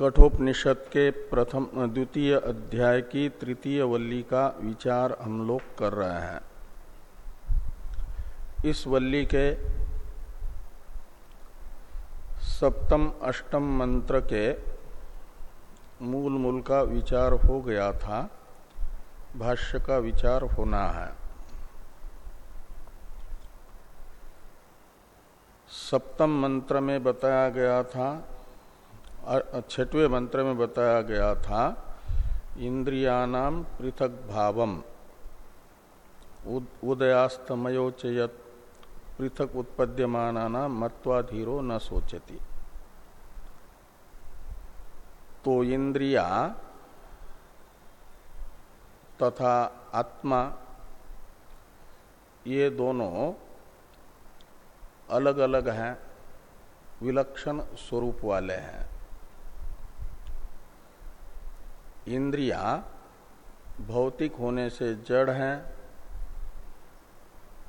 कठोपनिषद के प्रथम द्वितीय अध्याय की तृतीय वल्ली का विचार हम लोग कर रहे हैं। इस वल्ली के सप्तम, अष्टम मंत्र के मूल मूल का विचार हो गया था, भाष्य का विचार होना है। सप्तम मंत्र में बताया गया था छठवें मंत्र में बताया गया था इंद्रियानाम पृथक भावम। उदयास्तमयोचयत पृथक उत्पद्यमाना मत्वाधीरो न सोचती तो इंद्रिया तथा आत्मा, ये दोनों अलग अलग हैं, विलक्षण स्वरूप वाले हैं। इंद्रिया भौतिक होने से जड़ हैं,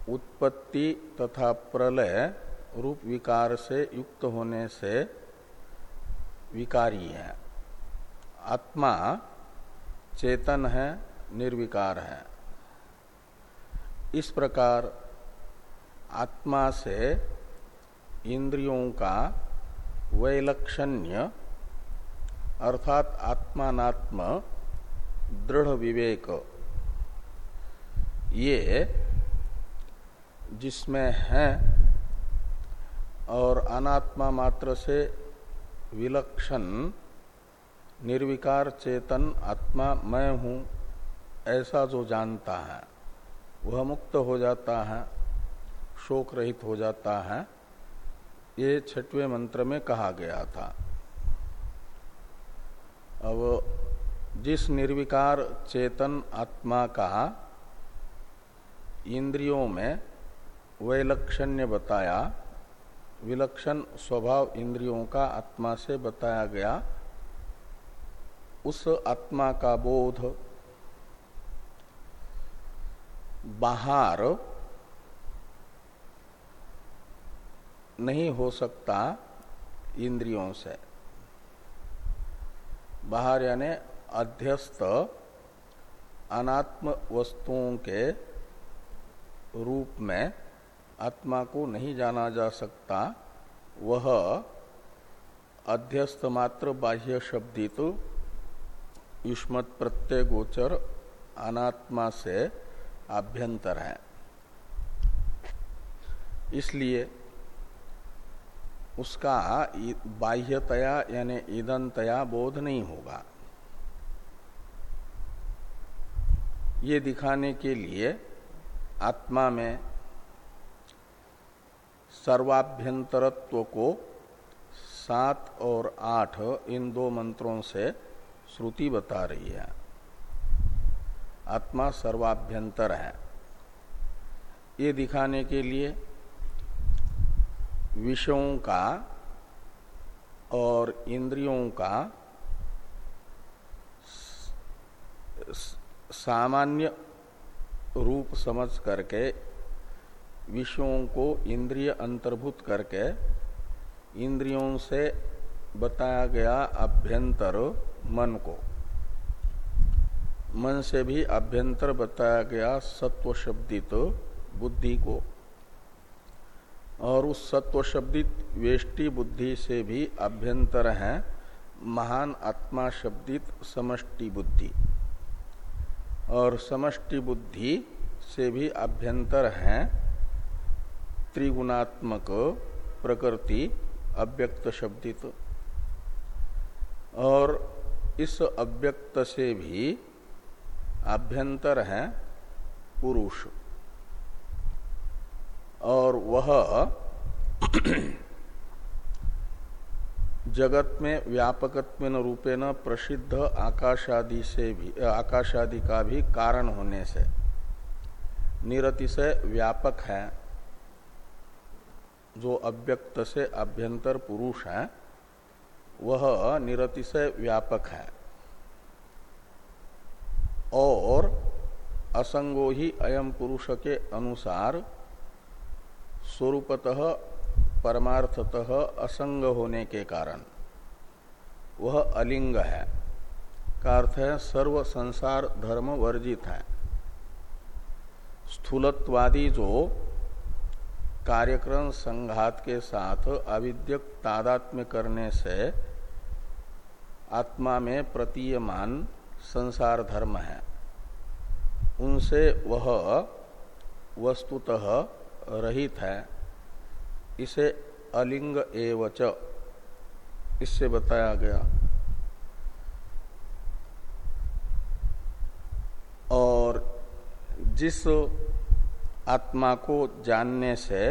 उत्पत्ति तथा प्रलय रूप विकार से युक्त होने से विकारी है। आत्मा चेतन है, निर्विकार है। इस प्रकार आत्मा से इंद्रियों का वैलक्षण्य अर्थात आत्मात्म दृढ़ विवेक। ये जिसमें है और अनात्मा मात्र से विलक्षण, निर्विकार चेतन आत्मा मैं हूँ, ऐसा जो जानता है, वह मुक्त हो जाता है, शोक रहित हो जाता है, ये छठवें मंत्र में कहा गया था। अब जिस निर्विकार चेतन आत्मा का इंद्रियों में वैलक्षण्य बताया, विलक्षण स्वभाव इंद्रियों का आत्मा से बताया गया, उस आत्मा का बोध बाहर नहीं हो सकता इंद्रियों से। बाहर यानी अध्यस्त अनात्म वस्तुओं के रूप में आत्मा को नहीं जाना जा सकता, वह अध्यस्त मात्र बाह्य शब्दित, युष्मत प्रत्यय गोचर अनात्मा से आभ्यंतर है। इसलिए उसका बाह्यतया यानी ईदनतया बोध नहीं होगा। ये दिखाने के लिए आत्मा में सर्वाभ्यंतरत्व को सात और आठ इन दो मंत्रों से श्रुति बता रही है। आत्मा सर्वाभ्यंतर है। ये दिखाने के लिए विषयों का और इंद्रियों का सामान्य रूप समझ करके, विषयों को इंद्रिय अंतर्भूत करके, इंद्रियों से बताया गया अभ्यंतर मन को। मन से भी अभ्यंतर बताया गया सत्व शब्दित बुद्धि को। और उस सत्व शब्दित वेष्टि बुद्धि से भी अभ्यंतर है महान आत्मा शब्दित समष्टि बुद्धि। और समष्टि बुद्धि से भी अभ्यंतर है त्रिगुणात्मक प्रकृति अव्यक्त शब्दित। और इस अव्यक्त से भी अभ्यंतर है पुरुष। और वह जगत में व्यापकत्व रूपेण प्रसिद्ध आकाशादि से भी, आकाशादि का भी कारण होने से निरति से व्यापक है, जो अव्यक्त से अभ्यंतर पुरुष है, वह निरति से व्यापक है। और असंगो ही अयम पुरुष के अनुसार स्वरूपतः परमार्थतः असंग होने के कारण। वह अलिंग है। का अर्थ है सर्व संसार धर्म वर्जित है। स्थूलत्वादी जो कार्यक्रम संघात के साथ अविद्यक तादात्म्य करने से आत्मा में प्रतीयमान संसार धर्म है। उनसे वह वस्तुतः रहित है, इसे अलिंग एवच, इससे बताया गया। और जिस आत्मा को जानने से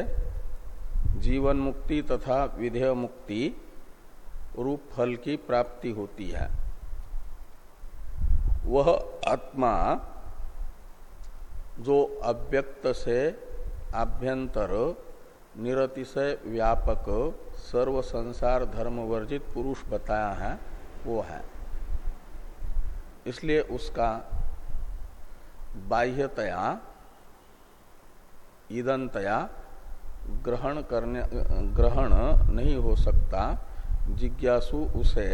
जीवन मुक्ति तथा विधेय मुक्ति रूप फल की प्राप्ति होती है, वह आत्मा जो अव्यक्त से आभ्यंतर निरतिशय व्यापक सर्व संसार धर्म वर्जित पुरुष बताया है, वो है। इसलिए उसका बाह्यतया ईदनतया ग्रहण करने, ग्रहण नहीं हो सकता, जिज्ञासु उसे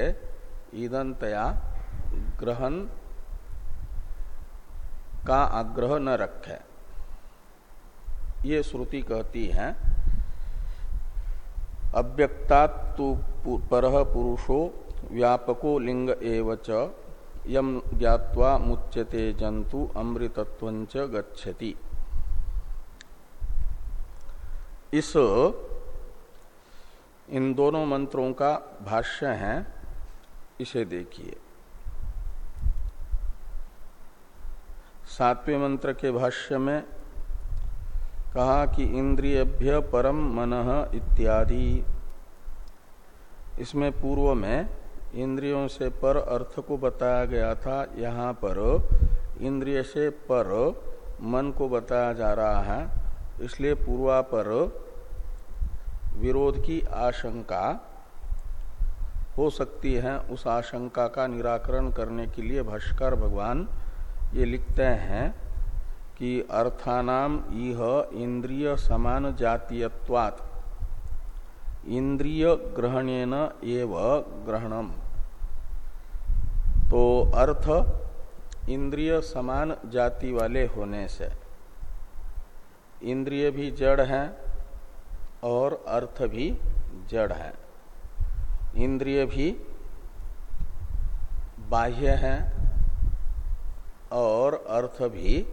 ईदनतया ग्रहण का आग्रह न रखे। ये श्रुति कहती है अव्यक्तात्तु पर पुरुषो व्यापको लिंग एवच यम ज्ञावा मुच्यते जंतु अमृतत्व गच्छति। इस, इन दोनों मंत्रों का भाष्य है, इसे देखिए। सातवें मंत्र के भाष्य में कहा कि इंद्रियभ्य परम मन इत्यादि। इसमें पूर्व में इंद्रियों से पर अर्थ को बताया गया था। यहाँ पर इंद्रिय से पर मन को बताया जा रहा है। इसलिए पूर्वा पर विरोध की आशंका हो सकती है। उस आशंका का निराकरण करने के लिए भाष्कर भगवान ये लिखते हैं। कि अर्थानाम यह इंद्रिय समान जातीयत्वात् इंद्रिय ग्रहणेन एव ग्रहणम। तो अर्थ इंद्रिय समान जाति वाले होने से। इंद्रिय भी जड़ हैं और अर्थ भी जड़ है। इंद्रिय भी बाह्य है और अर्थ भी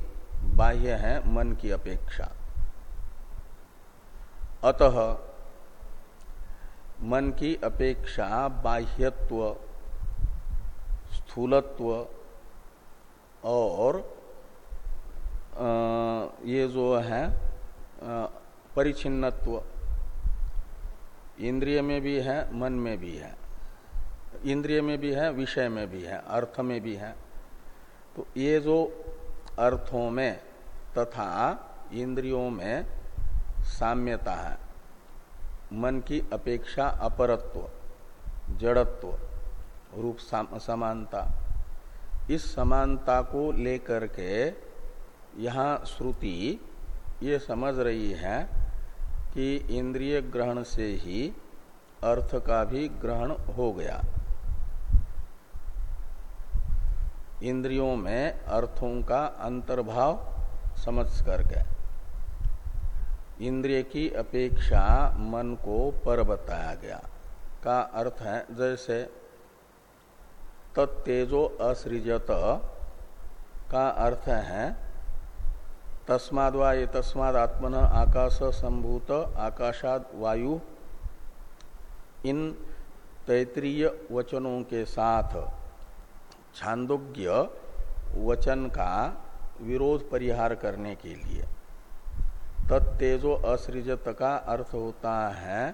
बाह्य है मन की अपेक्षा। अतः मन की अपेक्षा बाह्यत्व, स्थूलत्व और ये जो है परिचिन्नत्व इंद्रिय में भी है, मन में भी है। इंद्रिय में भी है, विषय में भी है, अर्थ में भी है। तो ये जो अर्थों में तथा इंद्रियों में साम्यता है। मन की अपेक्षा अपरत्व, जड़त्व, रूप समानता। इस समानता को लेकर के यहाँ श्रुति ये समझ रही है कि इंद्रिय ग्रहण से ही अर्थ का भी ग्रहण हो गया। इंद्रियों में अर्थों का अंतर्भाव समझ करके। इंद्रिय की अपेक्षा मन को पर बताया गया। का अर्थ है, जैसे तत्तेजो असृजत, का अर्थ है तस्माद वा ये तस्माद आत्मन आकाश संभूत, आकाशाद वायु, इन तैतरीय वचनों के साथ छांदोग्य वचन का विरोध परिहार करने के लिए। तत्तेजो असृजत का अर्थ होता है,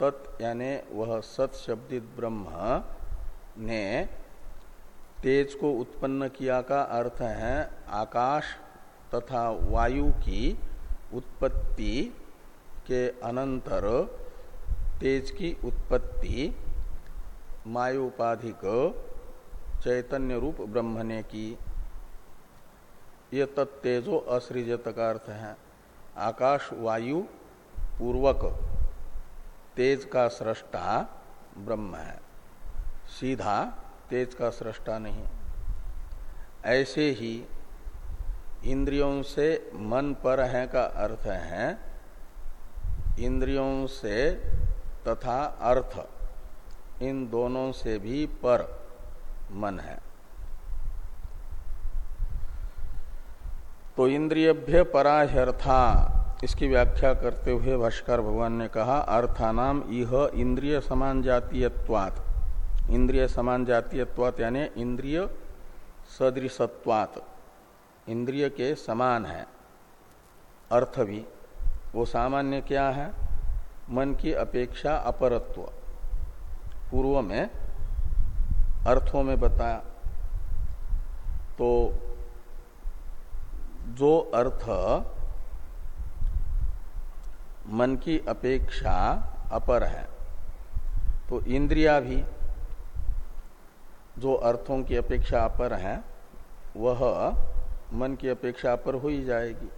तत् यानी वह सत शब्दित ब्रह्म ने तेज को उत्पन्न किया का अर्थ है आकाश तथा वायु की उत्पत्ति के अनंतर तेज की उत्पत्ति, मायोपाधिक चैतन्य रूप ब्रह्म ने की। ये तत्तेजो असृजत का अर्थ है। आकाश वायु पूर्वक तेज का सृष्टा ब्रह्म है। सीधा तेज का सृष्टा नहीं। ऐसे ही इंद्रियों से मन पर है का अर्थ है, इंद्रियों से तथा अर्थ इन दोनों से भी पर। मन है। तो इंद्रियभ्य पराह्यर्था, इसकी व्याख्या करते हुए भाष्कर भगवान ने कहा, अर्थानाम यह इंद्रिय समान जातीयत्वात इंद्रिय समान जातीयत्वात यानी इंद्रिय सदृशत्वात। इंद्रिय के समान है। अर्थ भी, वो सामान्य क्या है? मन की अपेक्षा अपरत्व। पूर्व में अर्थों में बताया तो जो अर्थ मन की अपेक्षा अपर है तो इंद्रिया भी जो अर्थों की अपेक्षा अपर है, वह मन की अपेक्षा पर हो ही जाएगी।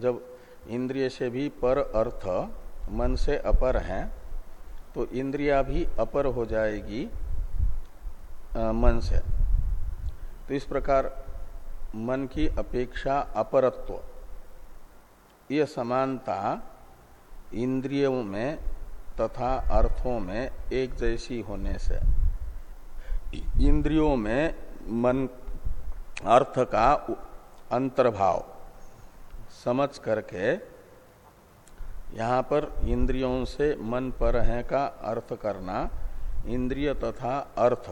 जब इंद्रिय से भी पर अर्थ मन से अपर है तो इंद्रिया भी अपर हो जाएगी मन से। तो इस प्रकार मन की अपेक्षा अपरत्व। यह समानता इंद्रियों में तथा अर्थों में एक जैसी होने से। इंद्रियों में मन अर्थ का अंतर्भाव समझ करके यहाँ पर इंद्रियों से मन पर है का अर्थ करना, इंद्रिय तथा अर्थ।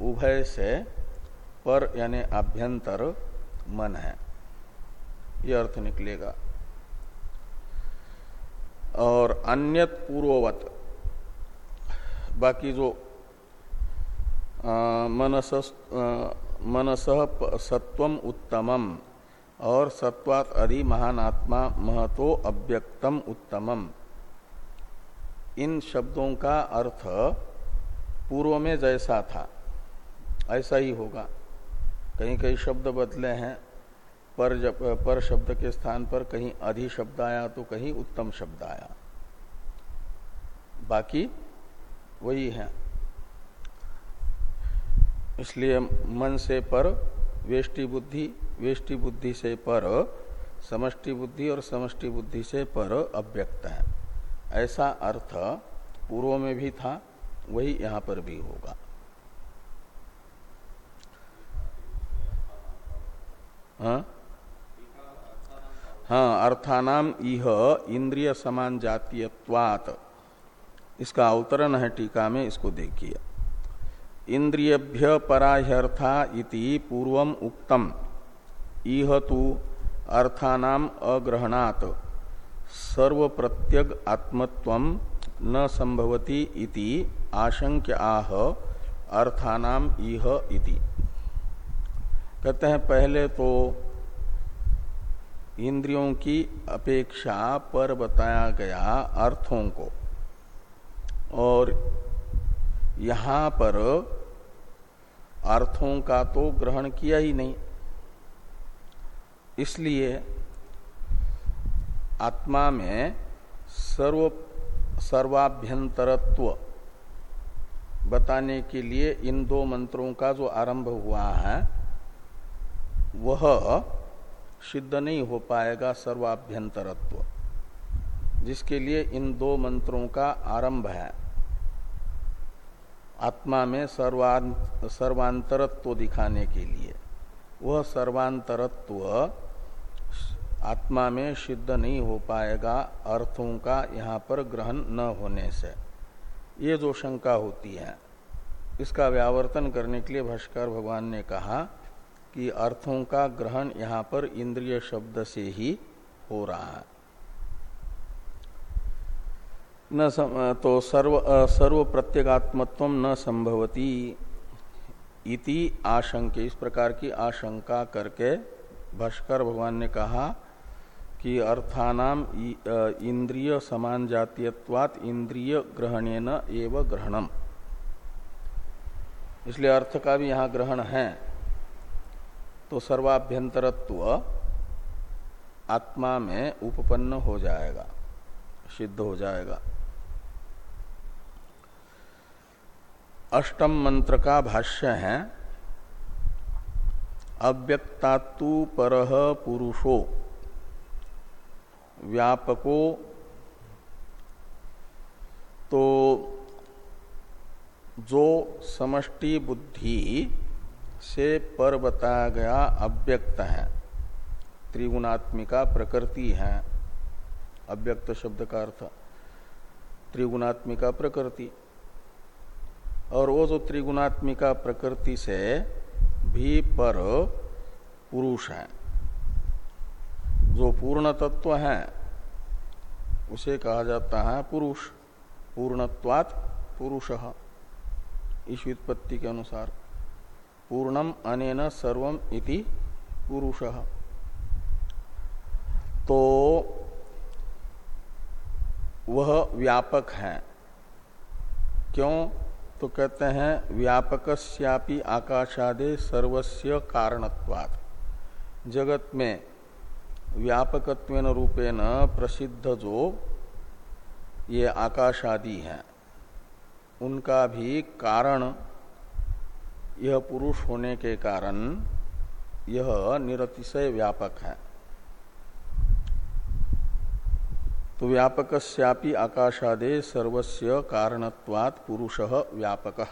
उभय से पर यानी आभ्यंतर मन है। यह अर्थ निकलेगा। और अन्यत पूर्ववत, बाकी जो मनस मनस सत्वम उत्तमम और सत्वात अधि महानात्मा महतो अव्यक्तम उत्तमम। इन शब्दों का अर्थ पूर्व में जैसा था। ऐसा ही होगा। कहीं कहीं शब्द बदले हैं, पर जब, पर शब्द के स्थान पर कहीं अधि शब्द आया तो कहीं उत्तम शब्द आया। बाकी वही है। इसलिए मन से पर, वेष्टि बुद्धि वेष्टि बुद्धि से पर, समष्टि बुद्धि और समष्टि बुद्धि से पर अव्यक्त है। ऐसा अर्थ पूर्व में भी था, वही यहाँ पर भी होगा। हाँ? हाँ अर्थानाम यह इंद्रिय समान जातीयत्वात। इसका अवतरण है टीका में, इसको देखिए। इंद्रियभ्य पराह्यर्था इति पूर्वम उक्तम। इह तो अर्थानाम अग्रहणात। सर्व प्रत्यग आत्मत्व न संभवती इति आशंक्य आह अर्थानाम इह इति। कहते हैं, पहले तो इंद्रियों की अपेक्षा पर बताया गया अर्थों को। और यहाँ पर अर्थों का तो ग्रहण किया ही नहीं। इसलिए आत्मा में सर्व, सर्वाभ्यंतरत्व बताने के लिए इन दो मंत्रों का जो आरंभ हुआ है वह सिद्ध नहीं हो पाएगा सर्वाभ्यंतरत्व, जिसके लिए इन दो मंत्रों का आरंभ है। आत्मा में सर्वान, सर्वांतरत्व दिखाने के लिए। वह सर्वांतरत्व आत्मा में सिद्ध नहीं हो पाएगा, अर्थों का यहाँ पर ग्रहण न होने से। ये जो शंका होती है, इसका व्यावर्तन करने के लिए भाष्कर भगवान ने कहा कि अर्थों का ग्रहण यहाँ पर इंद्रिय शब्द से ही हो रहा है। न सम, तो सर्व सर्व प्रत्यगात्मत्व न संभवती इति आशंके इस प्रकार की आशंका करके भाष्कर भगवान ने कहा कि अर्थानाम इंद्रिय समान जातीयत्वात इंद्रिय ग्रहणेन एव ग्रहणम। इसलिए अर्थ का भी यहाँ ग्रहण है। तो सर्वाभ्यंतरत्व आत्मा में उपपन्न हो जाएगा, सिद्ध हो जाएगा। अष्टम मंत्र का भाष्य है, अव्यक्तात्तु पर पुरुषो, व्यापको तो जो समष्टि बुद्धि से पर बताया गया अव्यक्त है। त्रिगुणात्मिका प्रकृति है। अव्यक्त शब्द का अर्थ, त्रिगुणात्मिका प्रकृति। और वो जो त्रिगुणात्मिका प्रकृति से भी पर पुरुष है। जो पूर्ण तत्व है, उसे कहा जाता है पुरुष। पूर्णत्वात् पुरुष। इस व्युत्पत्ति के अनुसार। पूर्णम अनेन सर्वम इति पुरुष। तो वह व्यापक है। क्यों? तो कहते हैं व्यापक आकाशादे सर्वस्य कारणत्वात्। जगत में व्यापकत्व रूपेण प्रसिद्ध जो ये आकाशादि हैं। उनका भी कारण यह पुरुष होने के कारण यह निरतिशय व्यापक है। तो व्यापक आकाशादे सर्वस्य कारणत्वात् पुरुष व्यापक।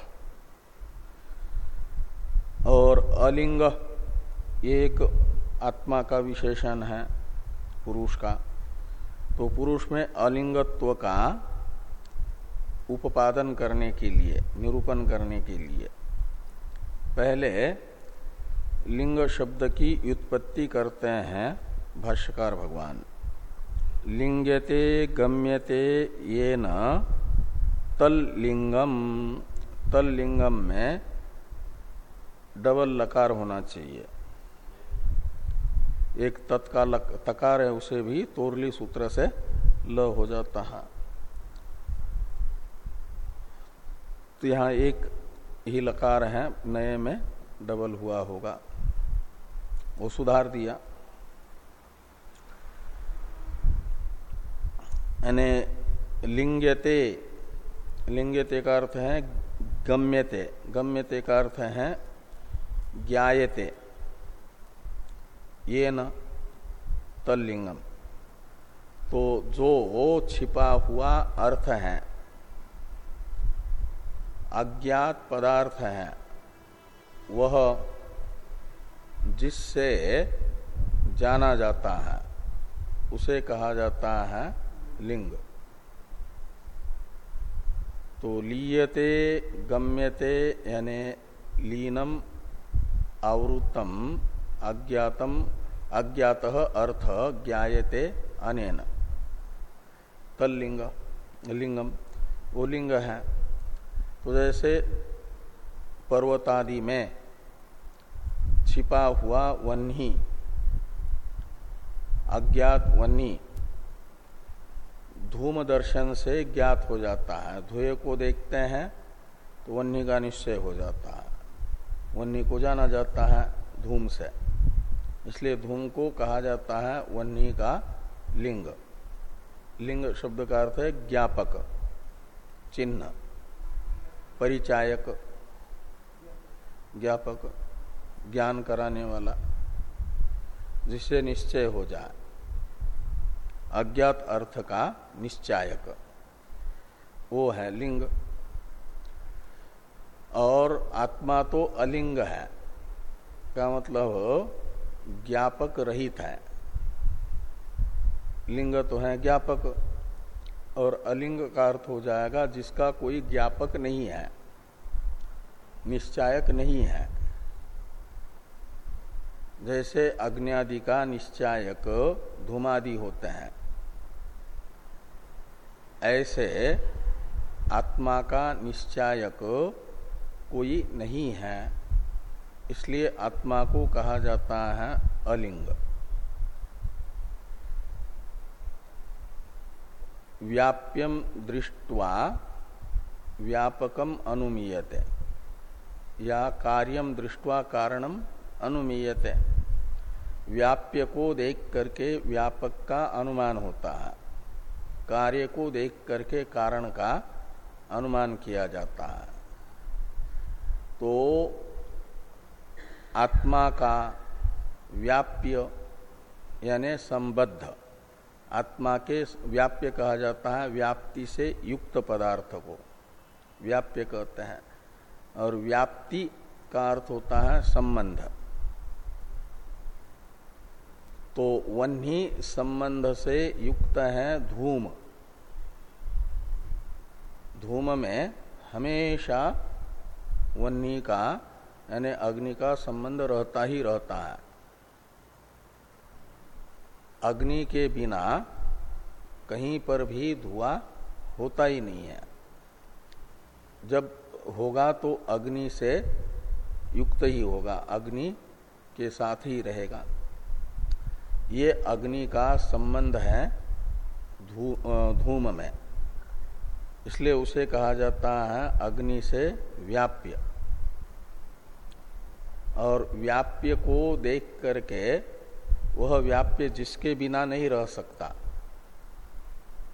और अलिंग एक आत्मा का विशेषण है, पुरुष का। तो पुरुष में अलिंगत्व का उपादन करने के लिए, निरूपण करने के लिए पहले लिंग शब्द की व्युत्पत्ति करते हैं भाष्यकार भगवान। लिंगते गम्यते ये न तल्लिंगम। तल्लिंगम में डबल लकार होना चाहिए। एक तत्काल तकार है, उसे भी तोरली सूत्र से ल हो जाता है। तो यहाँ एक ही लकार है, नए में डबल हुआ होगा। वो सुधार दिया। यानी लिंगते लिंगते का अर्थ है गम्यते। गम्यते का अर्थ है ज्ञायते। ये न तल्लिंगम। तो जो वो छिपा हुआ अर्थ है अज्ञात पदार्थ है। वह जिससे जाना जाता है, उसे कहा जाता है लिंग। तो लीयते, गम्यते, यानी लीनम, आवृतम, अज्ञातम, अज्ञात अर्थ, ज्ञायते, अनेन। तल्लिंग, लिंगम, वो लिंग है। तो जैसे पर्वतादि में छिपा हुआ वन्ही, अज्ञात वन्ही धूम दर्शन से ज्ञात हो जाता है। धुए को देखते हैं तो वन्नी का निश्चय हो जाता है। वन्नी को जाना जाता है धूम से। इसलिए धूम को कहा जाता है वन्नी का लिंग। लिंग शब्द का अर्थ है ज्ञापक, चिन्ह। परिचायक, ज्ञापक, ज्ञान कराने वाला, जिससे निश्चय हो जाए। अज्ञात अर्थ का निश्चायक। वो है लिंग। और आत्मा तो अलिंग है। का मतलब ज्ञापक रहित है। लिंग तो है ज्ञापक। और अलिंग का अर्थ हो जाएगा जिसका कोई ज्ञापक नहीं है, निश्चायक नहीं है। जैसे अग्नि का निश्चायक धूमादि होते हैं, ऐसे आत्मा का निश्चायक कोई नहीं है, इसलिए आत्मा को कहा जाता है अलिंग। व्याप्यम दृष्टवा व्यापकम अनुमीयते। या कार्यम दृष्टवा कारणम अनुमीयते। व्याप्य को देख करके व्यापक का अनुमान होता है। कार्य को देख करके कारण का अनुमान किया जाता है। तो आत्मा का व्याप्य यानी संबद्ध आत्मा के व्याप्य कहा जाता है, व्याप्ति से युक्त पदार्थ को। व्याप्य कहते हैं। और व्याप्ति का अर्थ होता है संबंध। तो वन्ही संबंध से युक्त है धूम। धूम में हमेशा वन्ही का, यानी अग्नि का संबंध रहता ही रहता है। अग्नि के बिना कहीं पर भी धुआँ होता ही नहीं है। जब होगा तो अग्नि से युक्त ही होगा, अग्नि के साथ ही रहेगा। ये अग्नि का संबंध है धूम में। इसलिए उसे कहा जाता है अग्नि से व्याप्य। और व्याप्य को देख करके वह व्याप्य जिसके बिना नहीं रह सकता।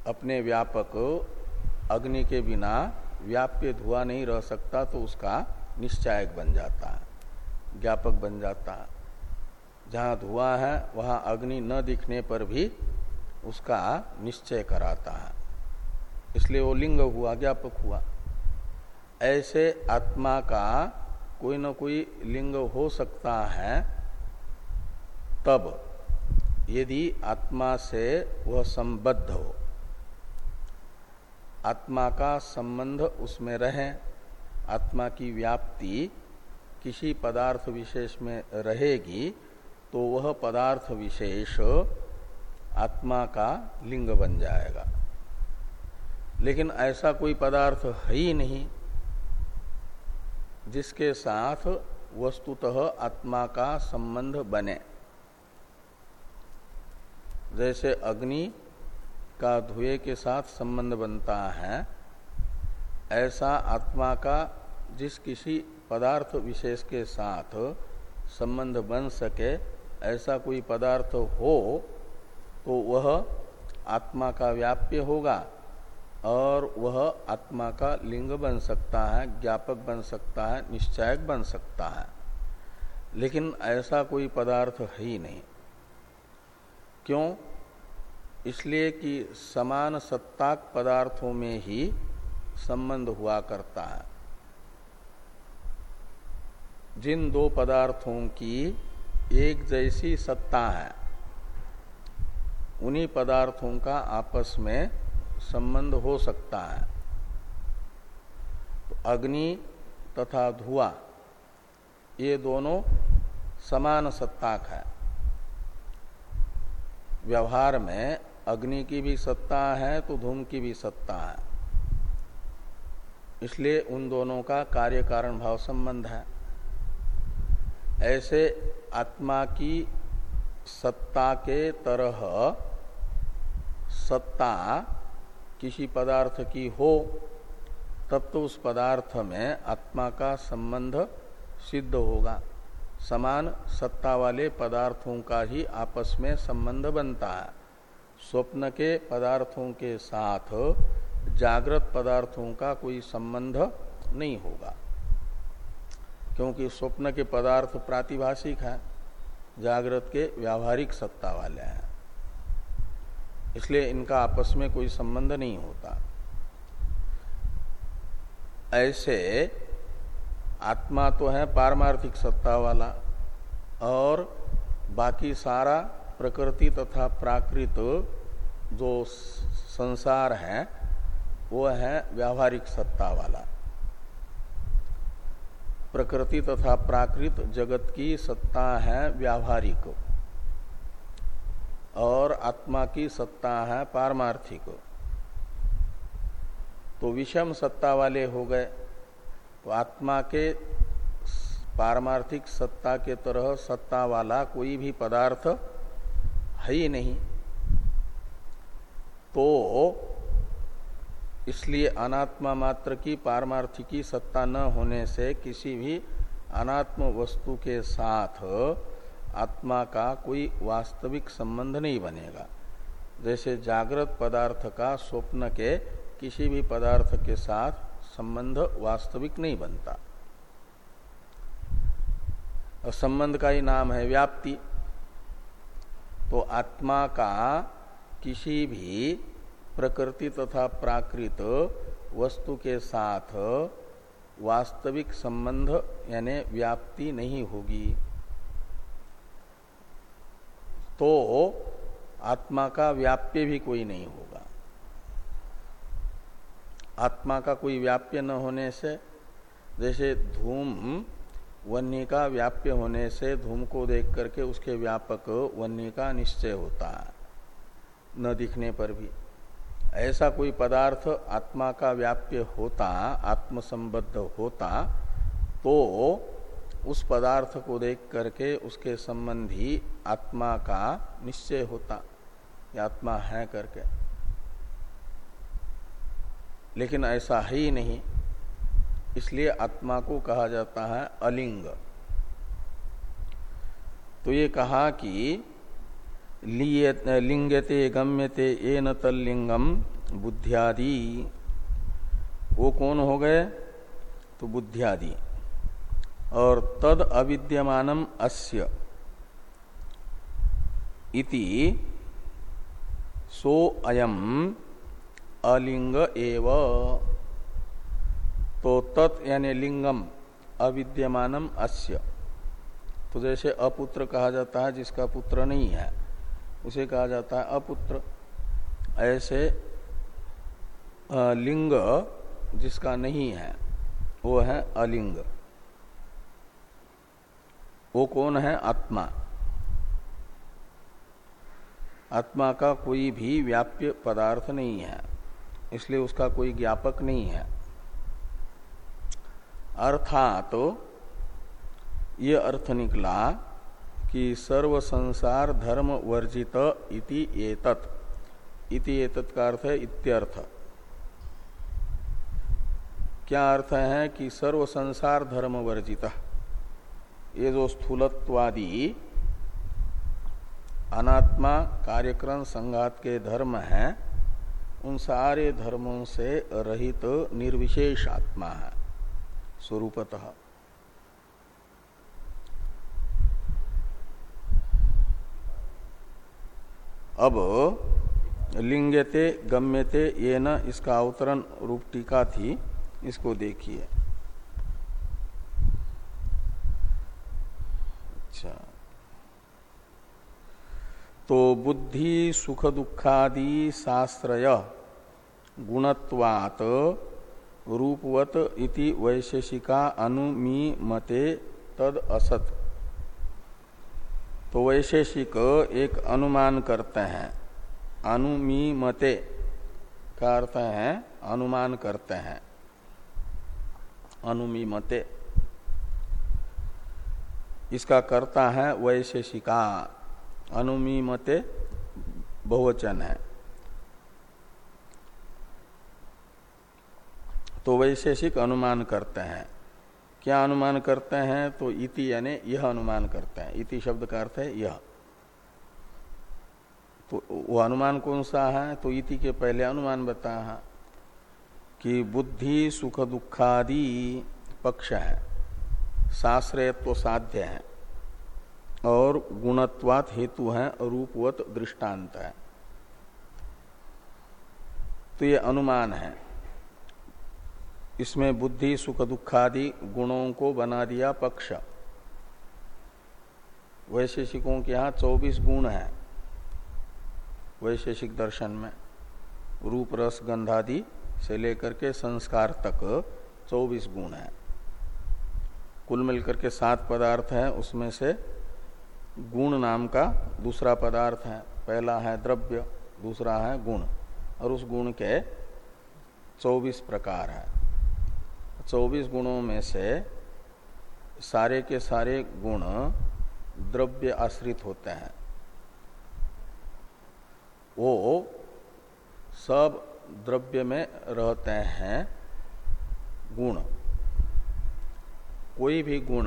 अपने व्यापक अग्नि के बिना व्याप्य धुआँ नहीं रह सकता तो उसका निश्चायक बन जाता है, ज्ञापक बन जाता है। जहाँ धुआँ है, वहाँ अग्नि न दिखने पर भी उसका निश्चय कराता है। इसलिए वो लिंग हुआ, ज्ञापक हुआ। ऐसे आत्मा का कोई न कोई लिंग हो सकता है, तब यदि आत्मा से वह संबद्ध हो, आत्मा का संबंध उसमें रहे, आत्मा की व्याप्ति किसी पदार्थ विशेष में रहेगी तो वह पदार्थ विशेष आत्मा का लिंग बन जाएगा। लेकिन ऐसा कोई पदार्थ है ही नहीं, जिसके साथ वस्तुतः आत्मा का संबंध बने। जैसे अग्नि का धुएँ के साथ संबंध बनता है, ऐसा आत्मा का जिस किसी पदार्थ विशेष के साथ संबंध बन सके, ऐसा कोई पदार्थ हो तो वह आत्मा का व्याप्य होगा और वह आत्मा का लिंग बन सकता है, ज्ञापक बन सकता है, निश्चायक बन सकता है। लेकिन ऐसा कोई पदार्थ है ही नहीं। क्यों? इसलिए कि समान सत्ताक पदार्थों में ही संबंध हुआ करता है। जिन दो पदार्थों की एक जैसी सत्ता है, उन्हीं पदार्थों का आपस में संबंध हो सकता है। तो अग्नि तथा धुआँ, ये दोनों समान सत्ताक है। व्यवहार में अग्नि की भी सत्ता है तो धूम की भी सत्ता है। इसलिए उन दोनों का कार्य कारण भाव संबंध है। ऐसे आत्मा की सत्ता के तरह सत्ता किसी पदार्थ की हो, तब तो उस पदार्थ में आत्मा का संबंध सिद्ध होगा। समान सत्ता वाले पदार्थों का ही आपस में संबंध बनता है। स्वप्न के पदार्थों के साथ जागृत पदार्थों का कोई संबंध नहीं होगा। क्योंकि स्वप्न के पदार्थ प्रातिभाषिक है, जागृत के व्यावहारिक सत्ता वाले हैं। इसलिए इनका आपस में कोई संबंध नहीं होता। ऐसे आत्मा तो है पारमार्थिक सत्ता वाला और बाकी सारा प्रकृति तथा प्राकृत जो संसार है, वो है व्यावहारिक सत्ता वाला। प्रकृति तथा प्राकृत जगत की सत्ता है व्यावहारिक और आत्मा की सत्ता है पारमार्थिक। तो विषम सत्ता वाले हो गए। तो आत्मा के पारमार्थिक सत्ता के तरह सत्ता वाला कोई भी पदार्थ है ही नहीं। तो इसलिए अनात्मा मात्र की पारमार्थिकी सत्ता न होने से किसी भी अनात्म वस्तु के साथ आत्मा का कोई वास्तविक संबंध नहीं बनेगा। जैसे जागृत पदार्थ का स्वप्न के किसी भी पदार्थ के साथ संबंध वास्तविक नहीं बनता। और संबंध का ही नाम है व्याप्ति। तो आत्मा का किसी भी प्रकृति तथा प्राकृत वस्तु के साथ वास्तविक संबंध, यानी व्याप्ति नहीं होगी। तो आत्मा का व्याप्य भी कोई नहीं होगा। आत्मा का कोई व्याप्य न होने से, जैसे धूम वन्य का व्याप्य होने से धूम को देख करके उसके व्यापक वन्य का निश्चय होता है, न दिखने पर भी। ऐसा कोई पदार्थ आत्मा का व्याप्य होता, आत्मसंबद्ध होता तो उस पदार्थ को देख करके उसके संबंधी आत्मा का निश्चय होता आत्मा है करके। लेकिन ऐसा है ही नहीं। इसलिए आत्मा को कहा जाता है अलिंग। तो ये कहा कि लिंगते, गम्यते ये न तलिंगम बुद्धियादि। वो कौन हो गए? तो बुद्धियादि। और तद अविद्यमानम अस्य। इति सो अयम अलिंग एव। तो तत् यानी लिंगम अविद्यमानम अस्य। तो जैसे अपुत्र कहा जाता है, जिसका पुत्र नहीं है, उसे कहा जाता है अपुत्र। ऐसे लिंग जिसका नहीं है, वो है अलिंग। वो कौन है? आत्मा। आत्मा का कोई भी व्याप्य पदार्थ नहीं है। इसलिए उसका कोई ज्ञापक नहीं है। अर्थात तो ये अर्थ निकला कि सर्व संसार धर्म वर्जित इति एतत। इति एतत का अर्थ है इत्यर्थ। क्या अर्थ है कि सर्व संसार धर्म वर्जित? ये जो स्थूलत्वादि अनात्मा कार्यक्रम संघात के धर्म हैं उन सारे धर्मों से रहित तो निर्विशेष आत्मा है, स्वरूपतः। अब लिंगते गम्यते ये न इसका अवतरण रूप टीका थी, इसको देखिए। तो बुद्धि, सुख, दुखादि शास्त्रय गुणत्वात रूपवत इति वैशेषिका अनुमीमते तद असत। तो वैशेषिक एक अनुमान करते हैं। अनुमीमते का अर्थ है अनुमान करते हैं। अनुमीमते। इसका करता है वैशेषिका। अनुमीमते बहुवचन है। तो वैशेषिक अनुमान करते हैं। क्या अनुमान करते हैं? तो इति यानी यह अनुमान करते हैं। इति शब्द का अर्थ है यह। तो वो अनुमान कौन सा है? तो इति के पहले अनुमान बताया है कि बुद्धि, सुख, दुखादि पक्ष है। साश्रयत्व साध्य है। और गुणत्वात हेतु है, रूपवत दृष्टांत है। तो ये अनुमान है। इसमें बुद्धि, सुख, दुखादि गुणों को बना दिया पक्ष। वैशेषिकों के यहाँ चौबीस गुण हैं। वैशेषिक दर्शन में रूप, रस, गंधादि से लेकर के संस्कार तक चौबीस गुण हैं। कुल मिलकर के सात पदार्थ हैं, उसमें से गुण नाम का दूसरा पदार्थ है। पहला है द्रव्य, दूसरा है गुण। और उस गुण के चौबीस प्रकार है। चौबीस गुणों में से सारे के सारे गुण द्रव्य आश्रित होते हैं। वो सब द्रव्य में रहते हैं गुण। कोई भी गुण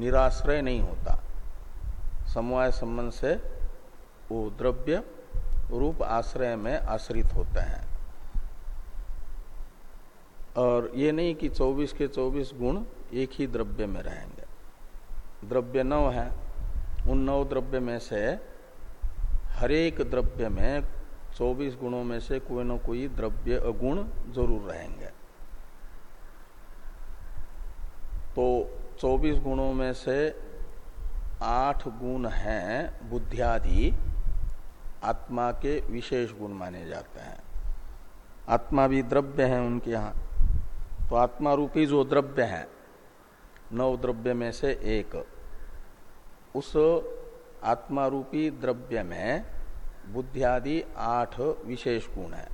निराश्रय नहीं होता। समवाय संबंध से वो द्रव्य रूप आश्रय में आश्रित होते हैं। और ये नहीं कि 24 के 24 गुण एक ही द्रव्य में रहेंगे। द्रव्य नौ है। उन नौ द्रव्य में से हरेक द्रव्य में 24 गुणों में से कोई न कोई द्रव्य गुण ज़रूर रहेंगे। तो 24 गुणों में से आठ गुण हैं बुद्धियादि। आत्मा के विशेष गुण माने जाते हैं। आत्मा भी द्रव्य है उनके यहाँ। तो आत्मा रूपी जो द्रव्य है, नौ द्रव्य में से एक, उस आत्मा रूपी द्रव्य में बुद्धियादि आठ विशेष गुण है।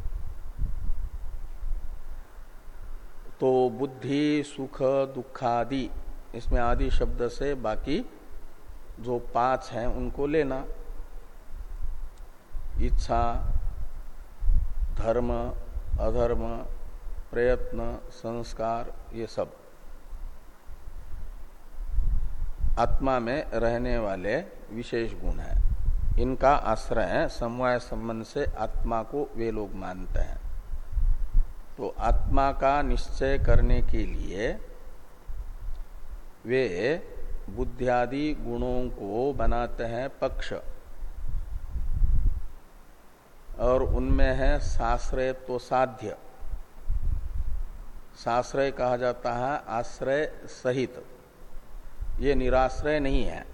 तो बुद्धि, सुख, दुखादि, इसमें आदि शब्द से बाकी जो पाँच हैं, उनको लेना। इच्छा, धर्म, अधर्म, प्रयत्न, संस्कार, ये सब। आत्मा में रहने वाले विशेष गुण हैं। इनका आश्रय है, समवाय संबंध से आत्मा को वे लोग मानते हैं। तो आत्मा का निश्चय करने के लिए वे बुद्धियादि गुणों को बनाते हैं पक्ष। और उनमें है साश्रय तो साध्य। साश्रय कहा जाता है आश्रय सहित। ये निराश्रय नहीं है।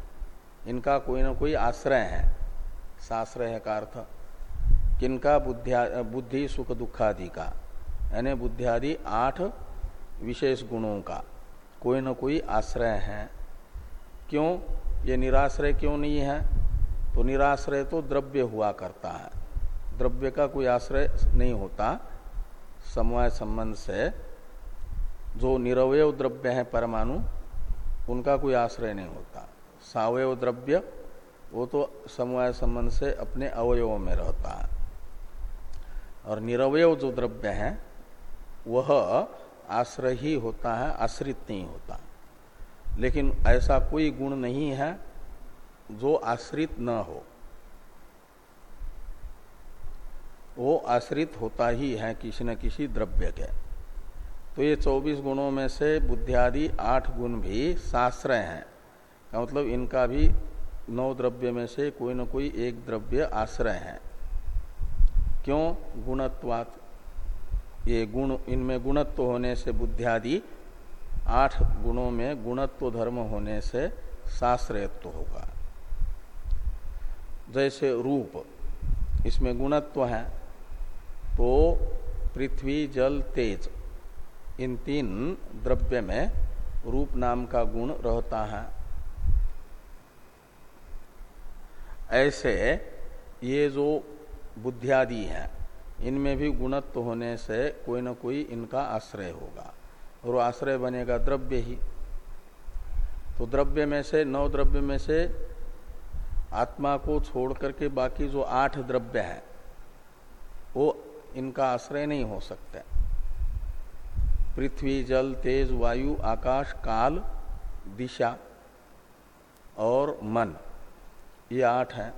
इनका कोई ना कोई आश्रय है। साश्रय का अर्थ। किनका बुद्धि सुख दुखादि का। यानी बुद्धियादि आठ विशेष गुणों का। कोई न कोई आश्रय है। क्यों? ये निराश्रय क्यों नहीं है? तो निराश्रय तो द्रव्य हुआ करता है। द्रव्य का कोई आश्रय नहीं होता। समवाय संबंध से जो निरवय द्रव्य है परमाणु, उनका कोई आश्रय नहीं होता। सावयव द्रव्य, वो तो समवाय संबंध से अपने अवयवों में रहता है। और निरवय जो द्रव्य है, वह आश्रय ही होता है, आश्रित नहीं होता। लेकिन ऐसा कोई गुण नहीं है जो आश्रित न हो। वो आश्रित होता ही है, किसी न किसी द्रव्य के। तो ये 24 गुणों में से बुद्धियादि आठ गुण भी साश्रय हैं। मतलब इनका भी नौ द्रव्य में से कोई न कोई एक द्रव्य आश्रय है। क्यों? गुणत्वात। ये गुण, इनमें गुणत्व होने से बुद्धियादि आठ गुणों में गुणत्व धर्म होने से शास्त्रयत्व होगा। जैसे रूप, इसमें गुणत्व है तो पृथ्वी, जल, तेज, इन तीन द्रव्य में रूप नाम का गुण रहता है। ऐसे ये जो बुद्धियादि हैं, इनमें भी गुणत्व होने से कोई ना कोई इनका आश्रय होगा। और आश्रय बनेगा द्रव्य ही। तो द्रव्य में से, नौ द्रव्य में से आत्मा को छोड़ करके बाकी जो आठ द्रव्य है, वो इनका आश्रय नहीं हो सकते। पृथ्वी, जल, तेज, वायु, आकाश, काल, दिशा और मन, ये आठ हैं।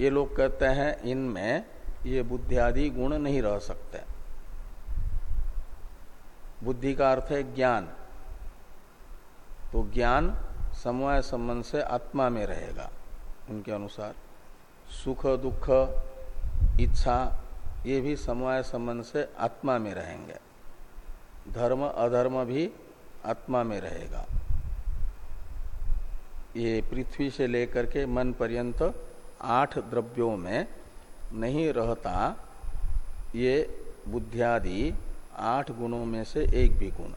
ये लोग कहते हैं, इनमें ये बुद्धियादि गुण नहीं रह सकते। बुद्धि का अर्थ है ज्ञान। तो ज्ञान समवाय संबंध से आत्मा में रहेगा, उनके अनुसार। सुख, दुख, इच्छा, ये भी समवाय संबंध से आत्मा में रहेंगे। धर्म, अधर्म भी आत्मा में रहेगा। ये पृथ्वी से लेकर के मन पर्यंत आठ द्रव्यों में नहीं रहता, ये बुद्धियादि आठ गुणों में से एक भी गुण।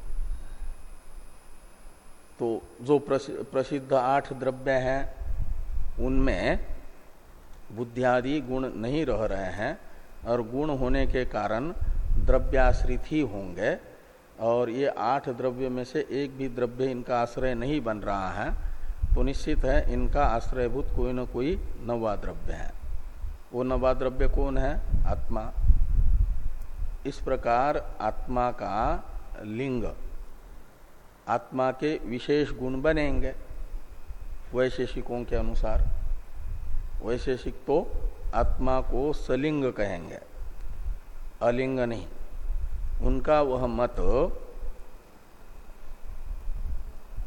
तो जो प्रसिद्ध आठ द्रव्य हैं, उनमें बुद्धियादि गुण नहीं रह रहे हैं, और गुण होने के कारण द्रव्याश्रित ही होंगे, और ये आठ द्रव्य में से एक भी द्रव्य इनका आश्रय नहीं बन रहा है तो निश्चित है इनका आश्रयभूत कोई न कोई नवा द्रव्य है। वो नवा द्रव्य कौन है? आत्मा। इस प्रकार आत्मा का लिंग, आत्मा के विशेष गुण बनेंगे वैशेषिकों के अनुसार। वैशेषिक तो आत्मा को सलिंग कहेंगे, अलिंग नहीं। उनका वह मत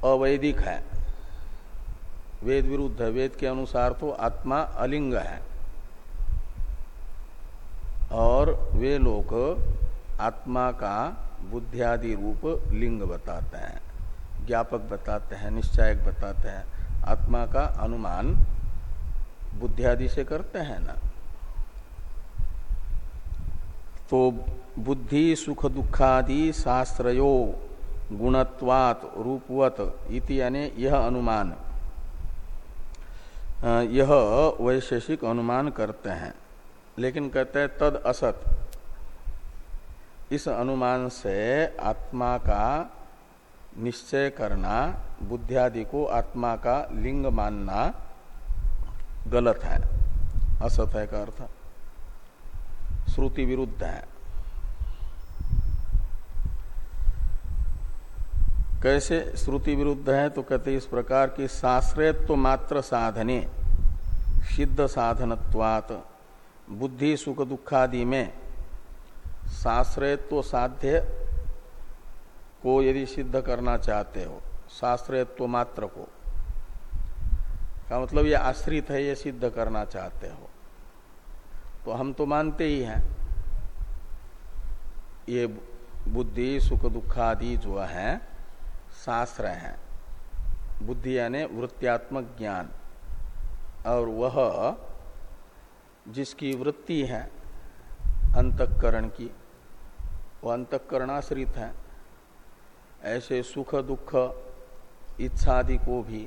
अवैदिक है। वेद विरुद्ध, वेद के अनुसार तो आत्मा अलिंग है। और वे लोग आत्मा का बुद्धियादि रूप लिंग बताते हैं। ज्ञापक बताते हैं, निश्चायक बताते हैं। आत्मा का अनुमान बुद्धियादि से करते हैं ना। तो बुद्धि, सुख, दुखादि शास्त्रो गुणत्वात, रूपवत इति यानी यह अनुमान। यह वैशेषिक अनुमान करते हैं। लेकिन कहते हैं तद असत। इस अनुमान से आत्मा का निश्चय करना बुद्धियादि को आत्मा का लिंग मानना गलत है। असत है का अर्थ। श्रुति विरुद्ध है। कैसे श्रुति विरुद्ध है? तो कहते इस प्रकार की साश्रयत्व मात्र साधने, सिद्ध साधनत्वात। बुद्धि, सुख दुखादि में साश्रयत्व साध्य को यदि सिद्ध करना चाहते हो साश्रयत्व मात्र को, का मतलब ये आश्रित है, ये सिद्ध करना चाहते हो तो हम तो मानते ही हैं, ये बुद्धि, सुख दुखादि जो है, शास्त्र है, बुद्धि यानी वृत्त्यात्मक ज्ञान, और वह जिसकी वृत्ति है अंतकरण की, वो अंतकरणाश्रित है। ऐसे सुख, दुख इच्छादि को भी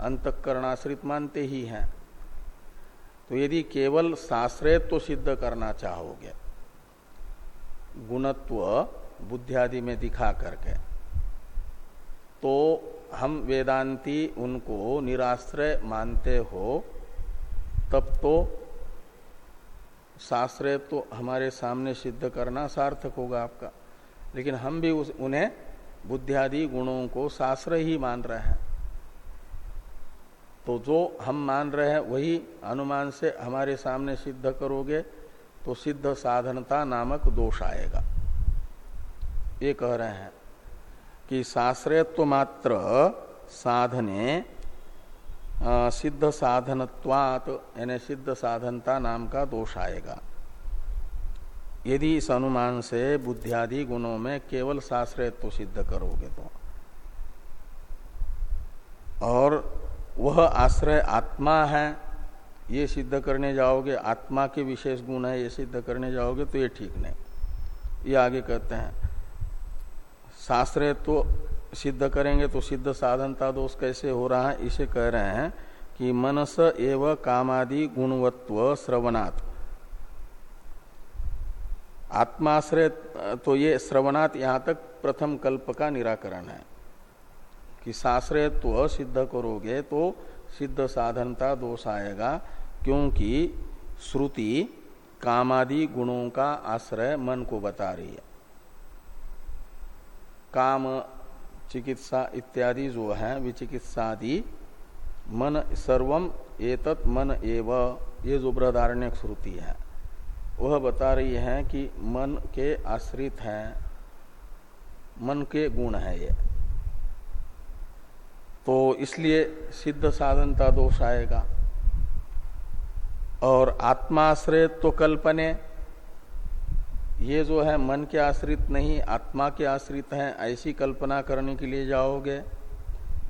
अंतकरणाश्रित मानते ही हैं। तो यदि केवल साश्रय तो सिद्ध करना चाहोगे, गुणत्व बुद्धियादि में दिखा करके तो हम वेदांती उनको निराश्रय मानते हो, तब तो शास्त्र तो हमारे सामने सिद्ध करना सार्थक होगा आपका। लेकिन हम भी उस, उन्हें बुद्धियादि गुणों को शास्त्र ही मान रहे हैं। तो जो हम मान रहे हैं, वही अनुमान से हमारे सामने सिद्ध करोगे तो सिद्ध साधनता नामक दोष आएगा। ये कह रहे हैं कि शास्त्रेत्व मात्र साधने सिद्ध साधनत्वात यानी सिद्ध साधनता नाम का दोष आएगा। यदि इस अनुमान से बुद्धियादि गुणों में केवल शास्त्रेत्व सिद्ध करोगे तो। और वह आश्रय आत्मा है, ये सिद्ध करने जाओगे, आत्मा के विशेष गुण है, ये सिद्ध करने जाओगे तो ये ठीक नहीं। ये आगे कहते हैं शास्त्र तो सिद्ध करेंगे तो सिद्ध साधनता दोष कैसे हो रहा है? इसे कह रहे हैं कि मनस एवं कामादि गुणवत्व श्रवणात्। आत्माश्रय तो ये श्रवणात् यहाँ तक प्रथम कल्प का निराकरण है कि साश्रयत्व सिद्ध करोगे तो सिद्ध साधनता दोष आएगा, क्योंकि श्रुति कामादि गुणों का आश्रय मन को बता रही है। काम चिकित्सा इत्यादि जो है, विचिकित्सादि, मन सर्वम एतत् मन एव। ये जो बृहदारण्य श्रुति है, वह बता रही है कि मन के आश्रित है, मन के गुण है ये। तो इसलिए सिद्ध साधनता दोष आएगा। और आत्माश्रय तो कल्पने ये जो है मन के आश्रित नहीं, आत्मा के आश्रित हैं, ऐसी कल्पना करने के लिए जाओगे।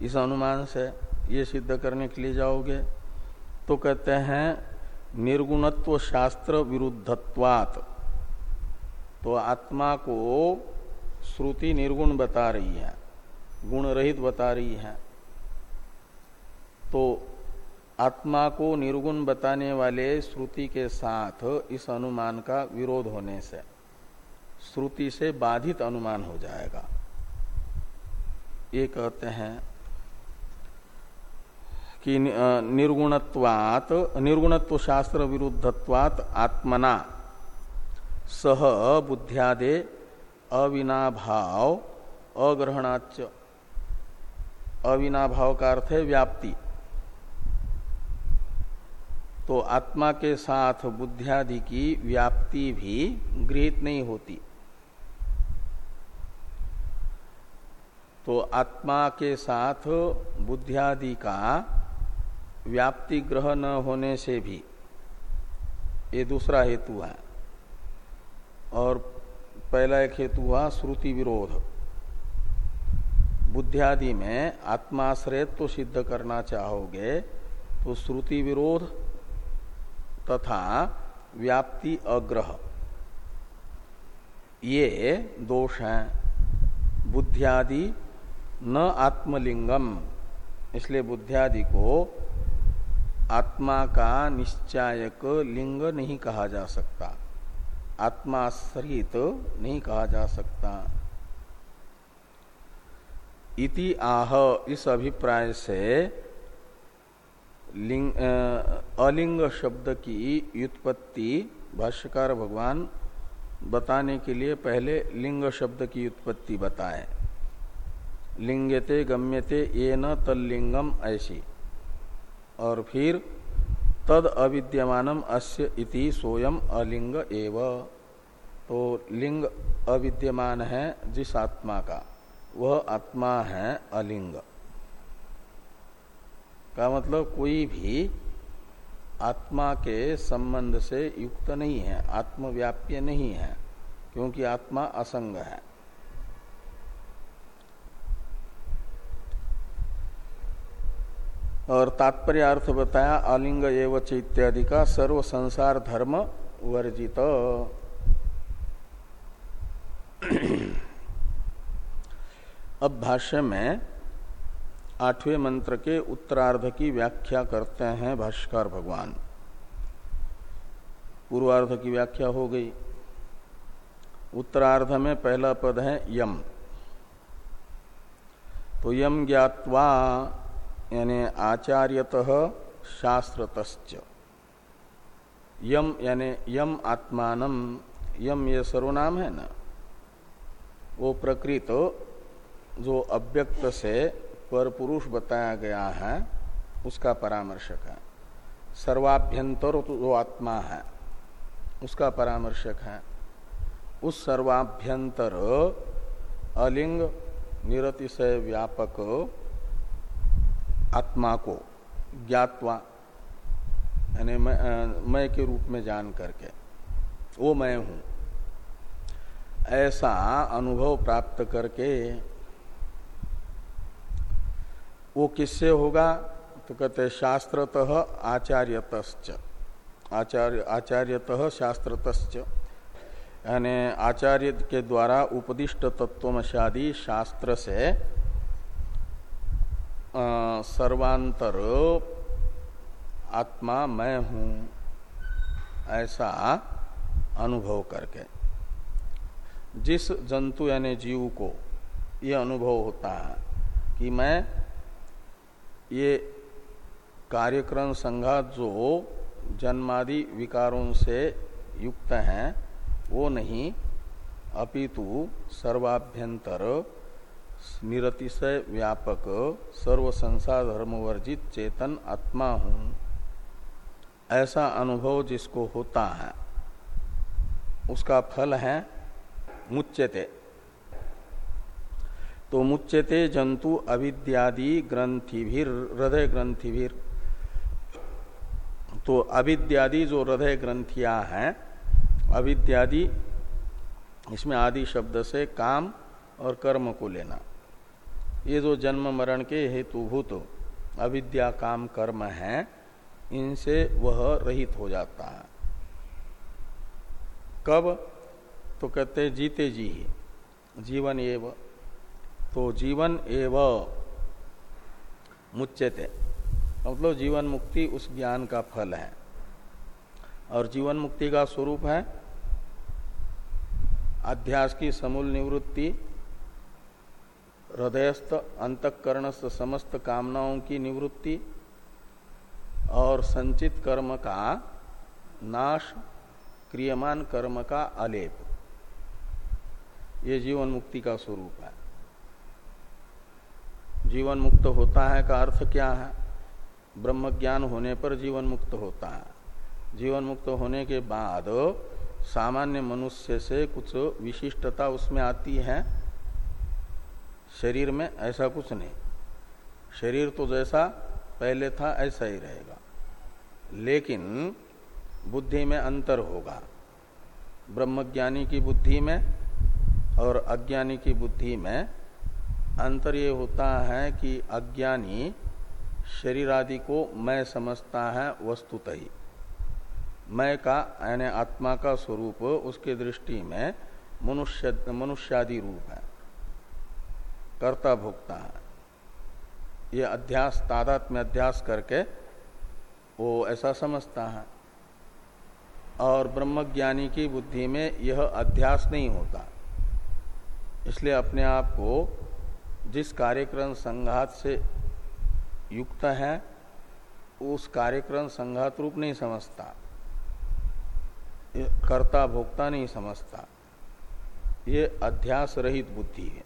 इस अनुमान से ये सिद्ध करने के लिए जाओगे। तो कहते हैं, निर्गुणत्व शास्त्र विरुद्धत्वात। तो आत्मा को श्रुति निर्गुण बता रही है, गुण रहित बता रही है। तो आत्मा को निर्गुण बताने वाले श्रुति के साथ इस अनुमान का विरोध होने से। श्रुति से बाधित अनुमान हो जाएगा। ये कहते हैं कि निर्गुणत्वात निर्गुणत्व शास्त्र विरुद्धत्वात आत्मना, सह बुद्ध्यादे अविनाभाव अग्रहणाच अविनाभाव का अर्थ है व्याप्ति। तो आत्मा के साथ बुद्धियादि की व्याप्ति भी गृहित नहीं होती। तो आत्मा के साथ बुद्धियादि का व्याप्ति ग्रह न होने से भी ये दूसरा हेतु है। और पहला एक हेतु हुआ श्रुति विरोध। बुद्धियादि में आत्माश्रय तो सिद्ध करना चाहोगे तो श्रुति विरोध तथा व्याप्ति अग्रह। ये दोष हैं। बुद्धियादि न आत्मलिंगम, इसलिए बुद्धियादि को आत्मा का निश्चायक लिंग नहीं कहा जा सकता। आत्माश्रित नहीं कहा जा सकता। इति आह, इस अभिप्राय से लिंग अलिंग शब्द की व्युत्पत्ति भाष्यकार भगवान बताने के लिए पहले लिंग शब्द की उत्पत्ति बताए। लिंगते गम्यते ये न तल्लिंगम ऐसी और फिर तद अविद्यमानम अस्य इति सोयम अलिंग एव। तो लिंग अविद्यमान है जिस आत्मा का, वह आत्मा है अलिंग। का मतलब कोई भी आत्मा के संबंध से युक्त नहीं है, आत्मव्याप्य नहीं है, क्योंकि आत्मा असंग है। और तात्पर्य अर्थ बताया, अलिंग एवं इत्यादि का सर्व संसार धर्म वर्जित। अब भाष्य में आठवें मंत्र के उत्तरार्ध की व्याख्या करते हैं भाष्कर भगवान। पूर्वार्ध की व्याख्या हो गई। उत्तरार्ध में पहला पद है यम। तो यम ज्ञावा यानी आचार्यत शास्त्रत यम यानी यम आत्मान यम ये सर्वनाम है ना? वो प्रकृत जो अव्यक्त से पर पुरुष बताया गया है, उसका परामर्शक है। सर्वाभ्यंतर जो आत्मा है, उसका परामर्शक है। उस सर्वाभ्यंतर अलिंग निरतिशय व्यापक आत्मा को ज्ञातवा, यानी मैं के रूप में जान करके, वो मैं हूँ। ऐसा अनुभव प्राप्त करके वो किससे होगा? तो कहते शास्त्रत आचार्यत आचार्य, आचार्यत शास्त्रत यानी आचार्य के द्वारा उपदिष्ट तत्वमशादी शास्त्र से सर्वांतर आत्मा मैं हूँ, ऐसा अनुभव करके। जिस जंतु यानी जीव को ये अनुभव होता है कि मैं ये कार्यक्रम संघात जो जन्मादि विकारों से युक्त हैं, वो नहीं, अपितु सर्वाभ्यंतर निरतिशय व्यापक सर्व संसार धर्मवर्जित चेतन आत्मा हूँ। ऐसा अनुभव जिसको होता है, उसका फल है मुच्यते। तो मुच्यते जंतु अविद्यादि ग्रंथिभिर, हृदय ग्रंथि ग्रंथिभिर। तो अविद्यादि जो हृदय ग्रंथियाँ हैं, अविद्यादि, इसमें आदि शब्द से काम और कर्म को लेना। ये जो जन्म मरण के हेतुभूत अविद्या काम कर्म है, इनसे वह रहित हो जाता है। कब? तो कहते जीते जी ही। जीवन एव। तो जीवन एव। मुच्यते। मतलब जीवन मुक्ति उस ज्ञान का फल है। और जीवन मुक्ति का स्वरूप है अध्यास की समूल निवृत्ति हृदयस्थ अंतकरणस्थ समस्त कामनाओं की निवृत्ति और संचित कर्म का नाश, क्रियमान कर्म का अलेप ये जीवन मुक्ति का स्वरूप है। जीवन मुक्त होता है का अर्थ क्या है? ब्रह्म ज्ञान होने पर जीवन मुक्त होता है। जीवन मुक्त होने के बाद सामान्य मनुष्य से कुछ विशिष्टता उसमें आती है। शरीर में ऐसा कुछ नहीं। शरीर तो जैसा पहले था, ऐसा ही रहेगा। लेकिन बुद्धि में अंतर होगा। ब्रह्मज्ञानी की बुद्धि में और अज्ञानी की बुद्धि में अंतर ये होता है कि अज्ञानी शरीर आदि को मैं समझता है वस्तुत ही। मैं का, यानी आत्मा का स्वरूप उसके दृष्टि में मनुष्य, मनुष्यादि रूप है। कर्ता भोक्ता है। ये अध्यास, तादात में अध्यास करके वो ऐसा समझता है। और ब्रह्मज्ञानी की बुद्धि में यह अध्यास नहीं होता। इसलिए अपने आप को जिस कार्यक्रम संघात से युक्त है, उस कार्यक्रम संघात रूप नहीं समझता। कर्ता भोक्ता नहीं समझता। ये अध्यास रहित बुद्धि है।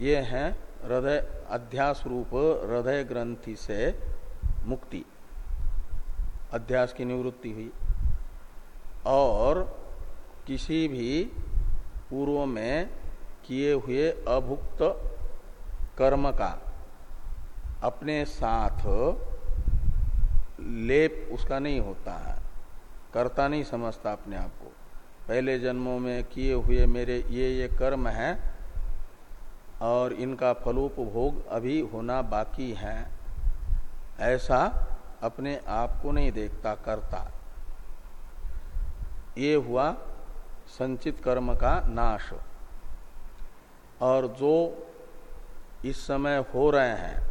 ये है हृदय अध्यास रूप हृदय ग्रंथि से मुक्ति, अध्यास की निवृत्ति हुई। और किसी भी पूर्व में किए हुए अभुक्त कर्म का अपने साथ लेप उसका नहीं होता है। करता नहीं समझता अपने आप को। पहले जन्मों में किए हुए मेरे ये ये कर्म हैं और इनका फलोपभोग अभी होना बाकी है। ऐसा अपने आप को नहीं देखता, करता। ये हुआ संचित कर्म का नाश। और जो इस समय हो रहे हैं,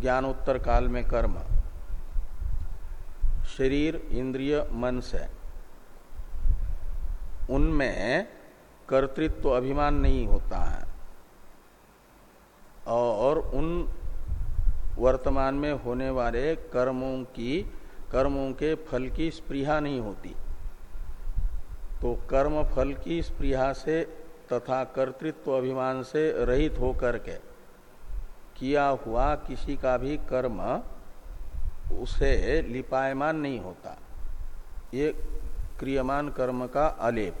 ज्ञानोत्तर काल में कर्म, शरीर, इंद्रिय, मन से, उनमें कर्तृत्व अभिमान नहीं होता है। और उन वर्तमान में होने वाले कर्मों की, कर्मों के फल की स्पृहा नहीं होती। तो कर्म फल की स्पृहा से तथा कर्तृत्व अभिमान से रहित होकर के किया हुआ किसी का भी कर्म, उसे लिपायमान नहीं होता। ये क्रियमान कर्म का अलेप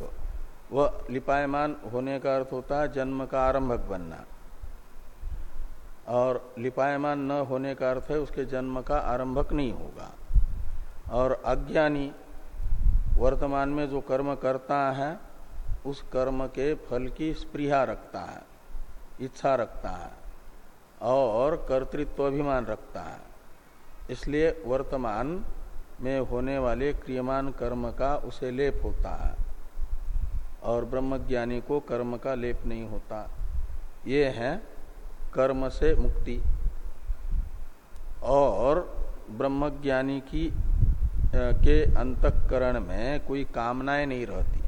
वह लिपायमान होने का अर्थ होता है जन्म का आरंभक बनना। और लिपायमान न होने का अर्थ है उसके जन्म का आरंभक नहीं होगा। और अज्ञानी वर्तमान में जो कर्म करता है, उस कर्म के फल की स्पृहा रखता है, इच्छा रखता है, और कर्तृत्व अभिमान रखता है। इसलिए वर्तमान में होने वाले क्रियमान कर्म का उसे लेप होता है। और ब्रह्मज्ञानी को कर्म का लेप नहीं होता। ये है कर्म से मुक्ति। और ब्रह्मज्ञानी की के अंतकरण में कोई कामनाएँ नहीं रहती।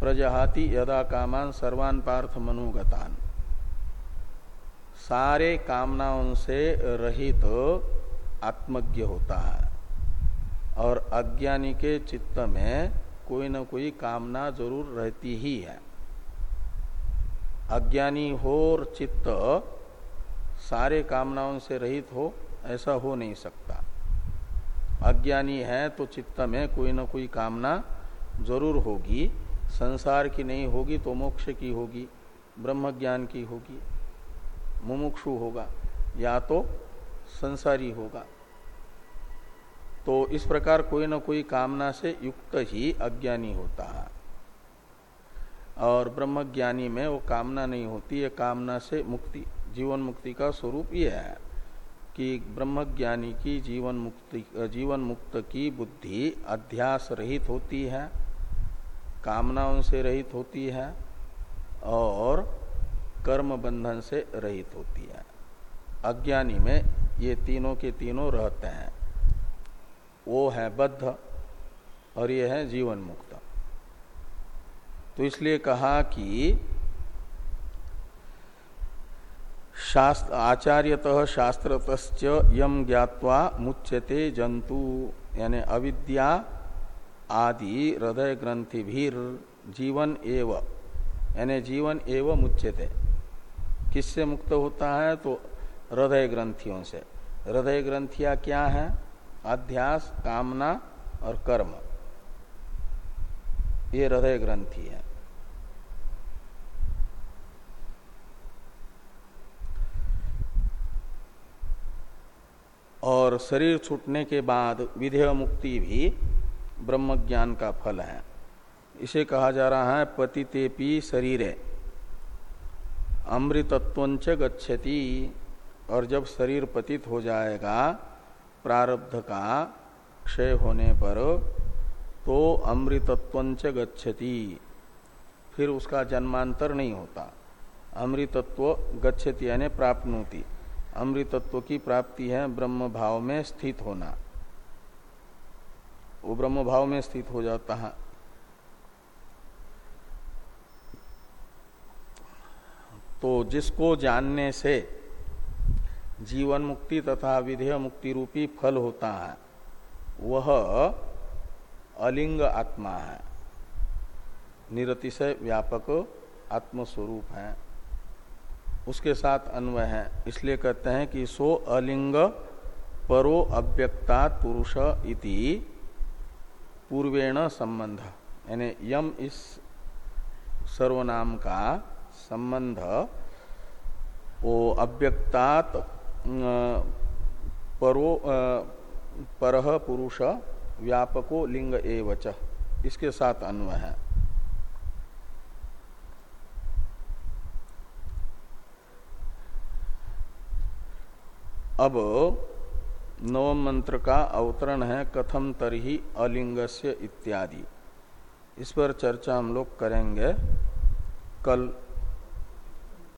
प्रजहाति यदा कामान सर्वान पार्थ मनुगतान। सारे कामनाओं से रहित तो आत्मज्ञ होता है। और अज्ञानी के चित्त में कोई न कोई कामना ज़रूर रहती ही है। अज्ञानी हो और चित्त सारे कामनाओं से रहित हो, ऐसा हो नहीं सकता। अज्ञानी है तो चित्त में कोई न कोई कामना ज़रूर होगी। संसार की नहीं होगी तो मोक्ष की होगी ब्रह्म ज्ञान की होगी, मुमुक्षु होगा, या तो संसारी होगा। तो इस प्रकार कोई ना कोई कामना से युक्त ही अज्ञानी होता है। और ब्रह्मज्ञानी में वो कामना नहीं होती है कामना से मुक्ति, जीवन मुक्ति का स्वरूप ये है कि ब्रह्मज्ञानी की जीवन मुक्ति, जीवन मुक्त की बुद्धि अध्यास रहित होती है, कामनाओं से रहित होती है और कर्म बंधन से रहित होती है। अज्ञानी में ये तीनों के तीनों रहते हैं। वो है बद्ध और ये है जीवन मुक्त। तो इसलिए कहा कि शास्त्र आचार्यत शास्त्रत यम ज्ञावा मुच्यते जंतु यानी अविद्या आदि हृदय ग्रंथि भीर जीवन एव, यानी जीवन एव मुच्यते। किससे मुक्त होता है? तो हृदय ग्रंथियों से। हृदय ग्रंथियाँ क्या है? अध्यास, कामना और कर्म। ये हृदय ग्रंथि है। और शरीर छूटने के बाद विधेय मुक्ति भी ब्रह्म ज्ञान का फल है। इसे कहा जा रहा है, पतितेपी शरीरे। अमृतत्वंच गच्छति, और जब शरीर पतित हो जाएगा प्रारब्ध का क्षय होने पर तो अमृतत्वंच गच्छति। फिर उसका जन्मांतर नहीं होता। अमृतत्व गच्छति यानी प्राप्त अमृतत्व की प्राप्ति है ब्रह्म भाव में स्थित होना। वो ब्रह्म भाव में स्थित हो जाता है। तो जिसको जानने से जीवन मुक्ति तथा विधेय मुक्ति रूपी फल होता है। वह अलिंग आत्मा है। निरतिशय व्यापक आत्मस्वरूप है। उसके साथ अन्वय है। इसलिए कहते हैं कि सो अलिंग परो अव्यक्ता पुरुष इति पूर्वेण संबंध। यानी यम इस सर्वनाम का संबंध वो अव्यक्तात परो परह पुरुष व्यापको लिंग एवच। इसके साथ अन्वय है। अब नवम मंत्र का अवतरण है, कथम तरही अलिंगस्य इत्यादि। इस पर चर्चा हम लोग करेंगे कल।